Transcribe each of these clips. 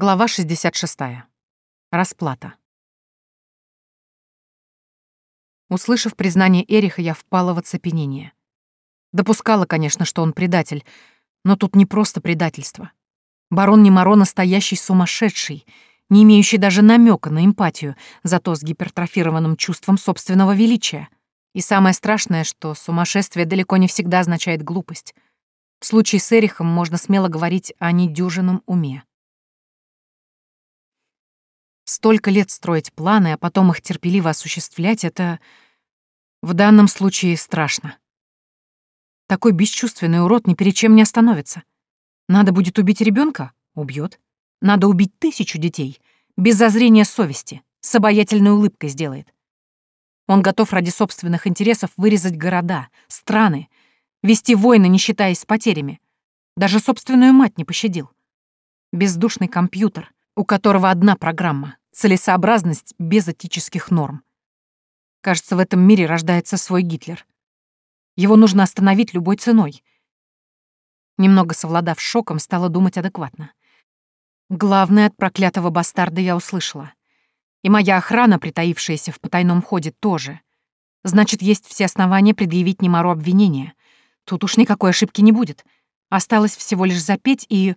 Глава 66. Расплата. Услышав признание Эриха, я впала в оцепенение. Допускала, конечно, что он предатель, но тут не просто предательство. Барон Немаро настоящий сумасшедший, не имеющий даже намека на эмпатию, зато с гипертрофированным чувством собственного величия. И самое страшное, что сумасшествие далеко не всегда означает глупость. В случае с Эрихом можно смело говорить о недюжинном уме. Столько лет строить планы, а потом их терпеливо осуществлять — это в данном случае страшно. Такой бесчувственный урод ни перед чем не остановится. Надо будет убить ребенка — убьет. Надо убить тысячу детей, без зазрения совести, с обаятельной улыбкой сделает. Он готов ради собственных интересов вырезать города, страны, вести войны, не считаясь с потерями. Даже собственную мать не пощадил. Бездушный компьютер, у которого одна программа — целесообразность без этических норм. Кажется, в этом мире рождается свой Гитлер. Его нужно остановить любой ценой. Немного совладав шоком, стала думать адекватно. Главное от проклятого бастарда я услышала. И моя охрана, притаившаяся в потайном ходе, тоже. Значит, есть все основания предъявить Немару обвинение. Тут уж никакой ошибки не будет. Осталось всего лишь запеть и...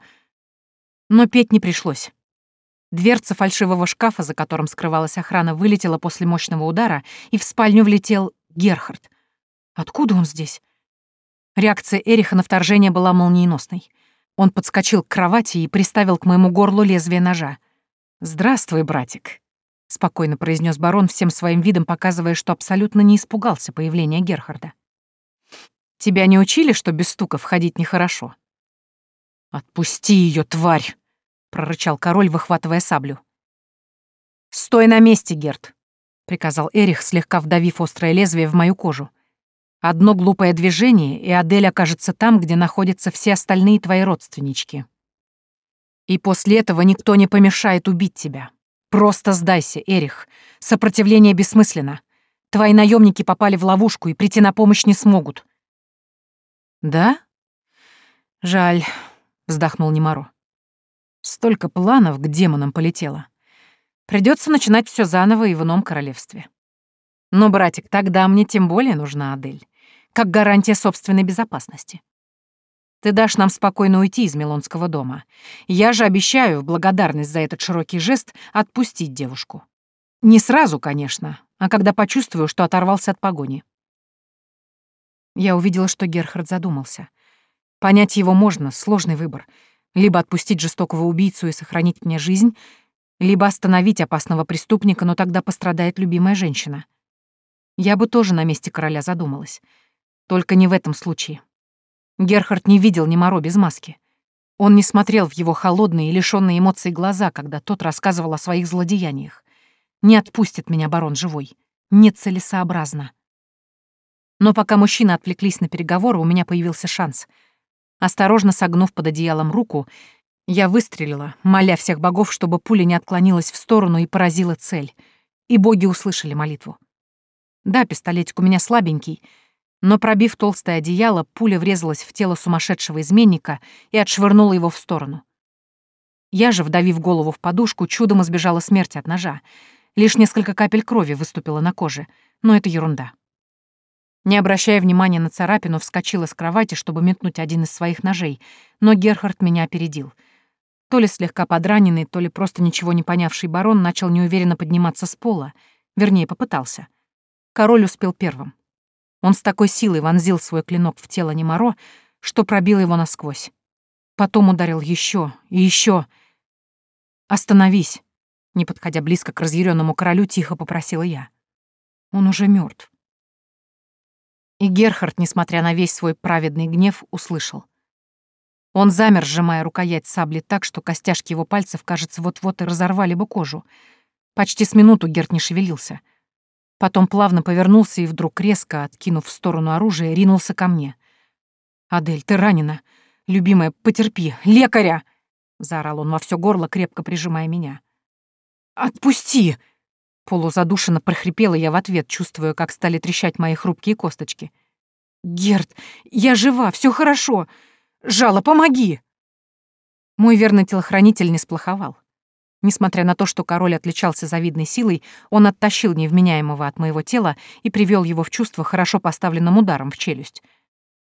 Но петь не пришлось. Дверца фальшивого шкафа, за которым скрывалась охрана, вылетела после мощного удара, и в спальню влетел Герхард. Откуда он здесь? Реакция Эриха на вторжение была молниеносной. Он подскочил к кровати и приставил к моему горлу лезвие ножа. «Здравствуй, братик», — спокойно произнес барон, всем своим видом показывая, что абсолютно не испугался появления Герхарда. «Тебя не учили, что без стука входить нехорошо?» «Отпусти ее, тварь!» Прорычал король, выхватывая саблю. «Стой на месте, Герт!» — приказал Эрих, слегка вдавив острое лезвие в мою кожу. «Одно глупое движение, и Адель окажется там, где находятся все остальные твои родственнички. И после этого никто не помешает убить тебя. Просто сдайся, Эрих. Сопротивление бессмысленно. Твои наемники попали в ловушку и прийти на помощь не смогут». «Да? Жаль», — вздохнул Немаро. Столько планов к демонам полетело. Придется начинать все заново и в ином королевстве. Но, братик, тогда мне тем более нужна Адель, как гарантия собственной безопасности. Ты дашь нам спокойно уйти из Милонского дома. Я же обещаю, в благодарность за этот широкий жест, отпустить девушку. Не сразу, конечно, а когда почувствую, что оторвался от погони. Я увидела, что Герхард задумался. Понять его можно, сложный выбор — либо отпустить жестокого убийцу и сохранить мне жизнь, либо остановить опасного преступника, но тогда пострадает любимая женщина. Я бы тоже на месте короля задумалась. Только не в этом случае. Герхард не видел ни Моро без маски. Он не смотрел в его холодные и лишённые эмоций глаза, когда тот рассказывал о своих злодеяниях. Не отпустит меня барон живой. Нецелесообразно. Но пока мужчины отвлеклись на переговоры, у меня появился шанс — Осторожно согнув под одеялом руку, я выстрелила, моля всех богов, чтобы пуля не отклонилась в сторону и поразила цель. И боги услышали молитву. Да, пистолетик у меня слабенький, но, пробив толстое одеяло, пуля врезалась в тело сумасшедшего изменника и отшвырнула его в сторону. Я же, вдавив голову в подушку, чудом избежала смерти от ножа. Лишь несколько капель крови выступило на коже, но это ерунда. Не обращая внимания на царапину, вскочила с кровати, чтобы метнуть один из своих ножей, но Герхард меня опередил. То ли слегка подраненный, то ли просто ничего не понявший барон начал неуверенно подниматься с пола, вернее, попытался. Король успел первым. Он с такой силой вонзил свой клинок в тело Немаро, что пробил его насквозь. Потом ударил еще и еще. «Остановись!» Не подходя близко к разъяренному королю, тихо попросила я. Он уже мертв. И Герхард, несмотря на весь свой праведный гнев, услышал. Он замер, сжимая рукоять сабли так, что костяшки его пальцев, кажется, вот-вот и разорвали бы кожу. Почти с минуту Герт не шевелился. Потом плавно повернулся и вдруг резко, откинув в сторону оружия, ринулся ко мне. «Адель, ты ранена. Любимая, потерпи. Лекаря!» — заорал он во все горло, крепко прижимая меня. «Отпусти!» Полузадушенно прохрипела я в ответ, чувствуя, как стали трещать мои хрупкие косточки. «Герд, я жива, все хорошо! Жало, помоги!» Мой верный телохранитель не сплоховал. Несмотря на то, что король отличался завидной силой, он оттащил невменяемого от моего тела и привел его в чувство хорошо поставленным ударом в челюсть.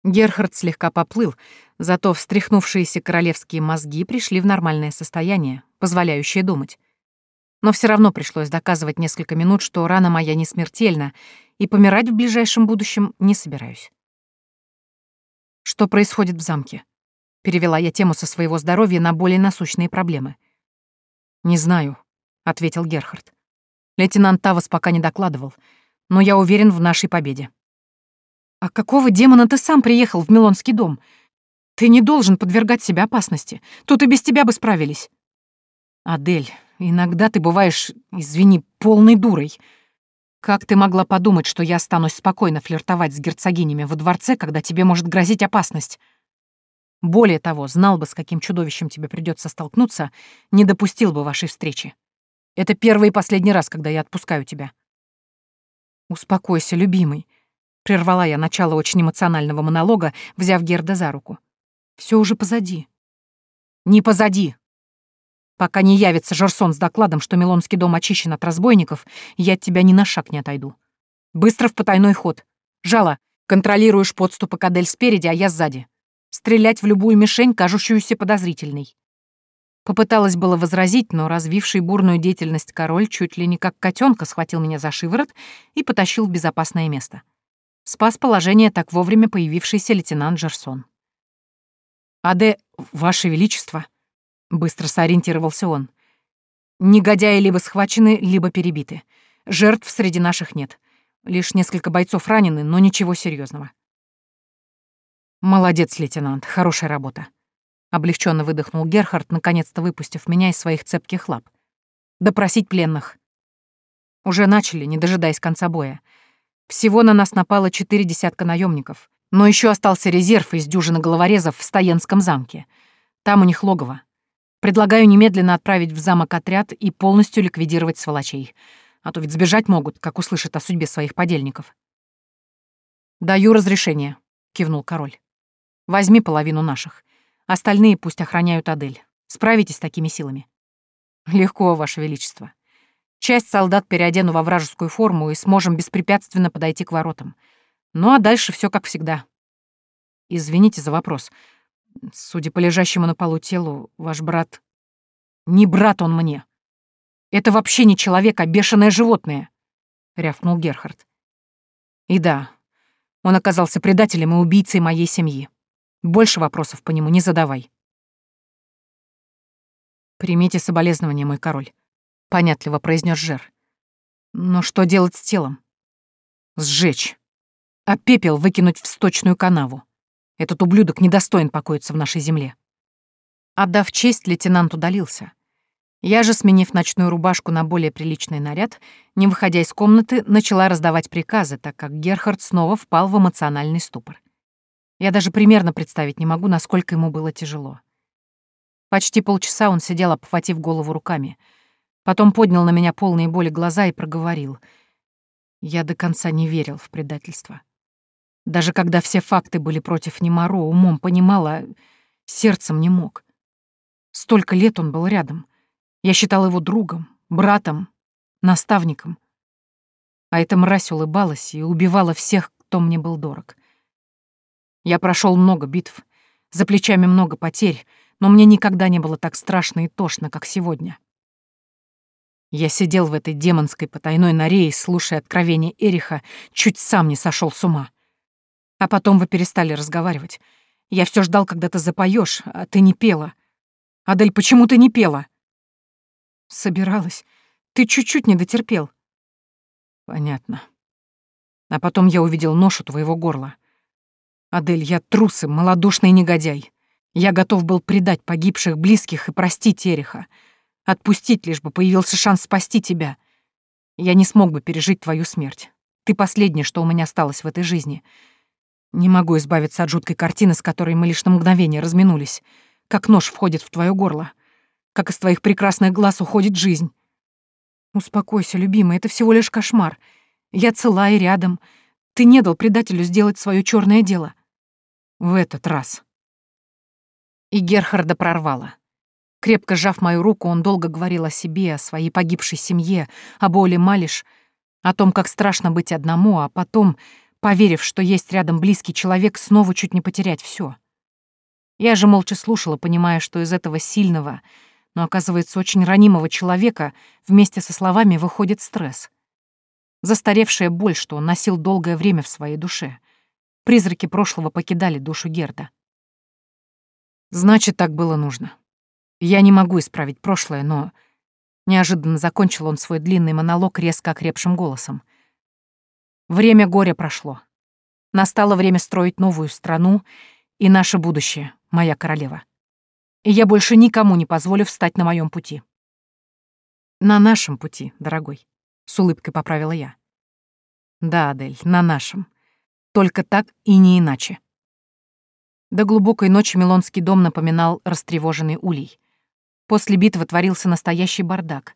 Герхард слегка поплыл, зато встряхнувшиеся королевские мозги пришли в нормальное состояние, позволяющее думать. Но все равно пришлось доказывать несколько минут, что рана моя не смертельна, и помирать в ближайшем будущем не собираюсь. Что происходит в замке? Перевела я тему со своего здоровья на более насущные проблемы. «Не знаю», — ответил Герхард. «Лейтенант Тавас пока не докладывал, но я уверен в нашей победе». «А какого демона ты сам приехал в Милонский дом? Ты не должен подвергать себя опасности. Тут и без тебя бы справились». «Адель, иногда ты бываешь, извини, полной дурой. Как ты могла подумать, что я останусь спокойно флиртовать с герцогинями во дворце, когда тебе может грозить опасность?» Более того, знал бы, с каким чудовищем тебе придется столкнуться, не допустил бы вашей встречи. Это первый и последний раз, когда я отпускаю тебя. Успокойся, любимый. Прервала я начало очень эмоционального монолога, взяв Герда за руку. Все уже позади. Не позади. Пока не явится Жерсон с докладом, что Милонский дом очищен от разбойников, я от тебя ни на шаг не отойду. Быстро в потайной ход. Жало, контролируешь подступы Кадель спереди, а я сзади стрелять в любую мишень, кажущуюся подозрительной. Попыталась было возразить, но развивший бурную деятельность король чуть ли не как котенка схватил меня за шиворот и потащил в безопасное место. Спас положение так вовремя появившийся лейтенант Жерсон. «Аде, Ваше Величество!» — быстро сориентировался он. «Негодяи либо схвачены, либо перебиты. Жертв среди наших нет. Лишь несколько бойцов ранены, но ничего серьезного. «Молодец, лейтенант, хорошая работа». Облегченно выдохнул Герхард, наконец-то выпустив меня из своих цепких лап. «Допросить пленных». Уже начали, не дожидаясь конца боя. Всего на нас напало четыре десятка наемников, но еще остался резерв из дюжины головорезов в Стоенском замке. Там у них логово. Предлагаю немедленно отправить в замок отряд и полностью ликвидировать сволочей. А то ведь сбежать могут, как услышат о судьбе своих подельников. «Даю разрешение», — кивнул король. Возьми половину наших. Остальные пусть охраняют Адель. Справитесь с такими силами. Легко, Ваше Величество. Часть солдат переодену во вражескую форму и сможем беспрепятственно подойти к воротам. Ну а дальше все как всегда. Извините за вопрос. Судя по лежащему на полу телу, ваш брат... Не брат он мне. Это вообще не человек, а бешеное животное, — рявкнул Герхард. И да, он оказался предателем и убийцей моей семьи. Больше вопросов по нему не задавай. «Примите соболезнования, мой король», — понятливо произнес Жер. «Но что делать с телом?» «Сжечь. А пепел выкинуть в сточную канаву. Этот ублюдок недостоин покоиться в нашей земле». Отдав честь, лейтенант удалился. Я же, сменив ночную рубашку на более приличный наряд, не выходя из комнаты, начала раздавать приказы, так как Герхард снова впал в эмоциональный ступор. Я даже примерно представить не могу, насколько ему было тяжело. Почти полчаса он сидел, обхватив голову руками. Потом поднял на меня полные боли глаза и проговорил. Я до конца не верил в предательство. Даже когда все факты были против Немаро, умом понимала, сердцем не мог. Столько лет он был рядом. Я считал его другом, братом, наставником. А эта мразь улыбалась и убивала всех, кто мне был дорог. Я прошел много битв, за плечами много потерь, но мне никогда не было так страшно и тошно, как сегодня. Я сидел в этой демонской потайной норе и, слушая откровения Эриха, чуть сам не сошел с ума. А потом вы перестали разговаривать. Я все ждал, когда ты запоешь, а ты не пела. Адель, почему ты не пела? Собиралась. Ты чуть-чуть не дотерпел. Понятно. А потом я увидел нож у твоего горла. Адель, я трус и малодушный негодяй. Я готов был предать погибших близких и простить Эриха. Отпустить, лишь бы появился шанс спасти тебя. Я не смог бы пережить твою смерть. Ты последнее, что у меня осталось в этой жизни. Не могу избавиться от жуткой картины, с которой мы лишь на мгновение разминулись. Как нож входит в твое горло. Как из твоих прекрасных глаз уходит жизнь. Успокойся, любимый, это всего лишь кошмар. Я цела и рядом. Ты не дал предателю сделать свое черное дело. В этот раз. И Герхарда прорвало. Крепко сжав мою руку, он долго говорил о себе, о своей погибшей семье, о боли Малиш, о том, как страшно быть одному, а потом, поверив, что есть рядом близкий человек, снова чуть не потерять все. Я же молча слушала, понимая, что из этого сильного, но, оказывается, очень ранимого человека вместе со словами выходит стресс. Застаревшая боль, что он носил долгое время в своей душе. Призраки прошлого покидали душу Герда. Значит, так было нужно. Я не могу исправить прошлое, но... Неожиданно закончил он свой длинный монолог резко окрепшим голосом. Время горя прошло. Настало время строить новую страну и наше будущее, моя королева. И я больше никому не позволю встать на моем пути. На нашем пути, дорогой, с улыбкой поправила я. Да, Адель, на нашем. Только так и не иначе. До глубокой ночи Милонский дом напоминал растревоженный улей. После битвы творился настоящий бардак.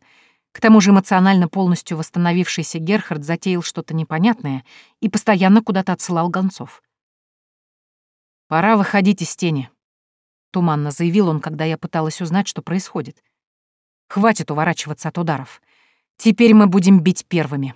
К тому же эмоционально полностью восстановившийся Герхард затеял что-то непонятное и постоянно куда-то отсылал гонцов. «Пора выходить из тени», — туманно заявил он, когда я пыталась узнать, что происходит. «Хватит уворачиваться от ударов. Теперь мы будем бить первыми».